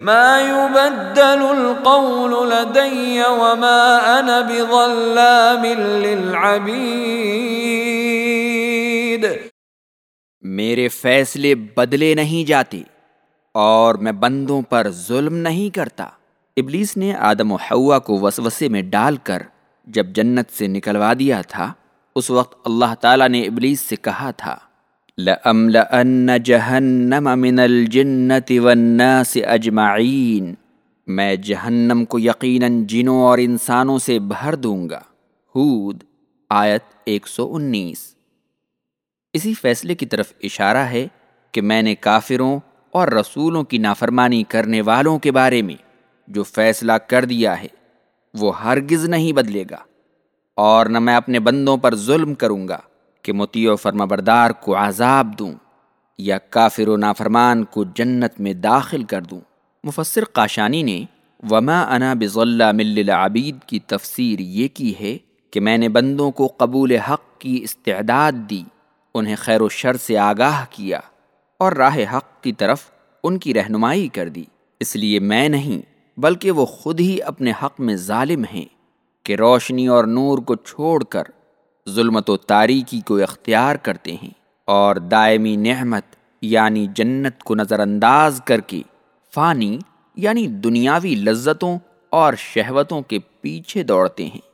ما يبدل القول لدي وما انا بظلام للعبید میرے فیصلے بدلے نہیں جاتے اور میں بندوں پر ظلم نہیں کرتا۔ ابلیس نے آدم و حوا کو وسوسے میں ڈال کر جب جنت سے نکلوا دیا تھا، اس وقت اللہ تعالیٰ نے ابلیس سے کہا تھا لَأَمْلَأَنَّ جَهَنَّمَ مِنَ الْجِنَّةِ وَالنَّاسِ أَجْمَعِينَ. میں جہنم کو یقیناً جنوں اور انسانوں سے بھر دوں گا۔ ہود، آیت ایک سو انیس۔ اسی فیصلے کی طرف اشارہ ہے کہ میں نے کافروں اور رسولوں کی نافرمانی کرنے والوں کے بارے میں جو فیصلہ کر دیا ہے، وہ ہرگز نہیں بدلے گا اور نہ میں اپنے بندوں پر ظلم کروں گا۔ کہ متی و فرما بردار کو عذاب دوں یا کافر و نافرمان کو جنت میں داخل کر دوں۔ مفسر قاشانی نے وما انا بضل مل العبید کی تفسیر یہ کی ہے کہ میں نے بندوں کو قبول حق کی استعداد دی، انہیں خیر و شر سے آگاہ کیا اور راہ حق کی طرف ان کی رہنمائی کر دی۔ اس لیے میں نہیں، بلکہ وہ خود ہی اپنے حق میں ظالم ہیں کہ روشنی اور نور کو چھوڑ کر ظلمت و تاریکی کو اختیار کرتے ہیں اور دائمی نعمت یعنی جنت کو نظر انداز کر کے فانی یعنی دنیاوی لذتوں اور شہوتوں کے پیچھے دوڑتے ہیں۔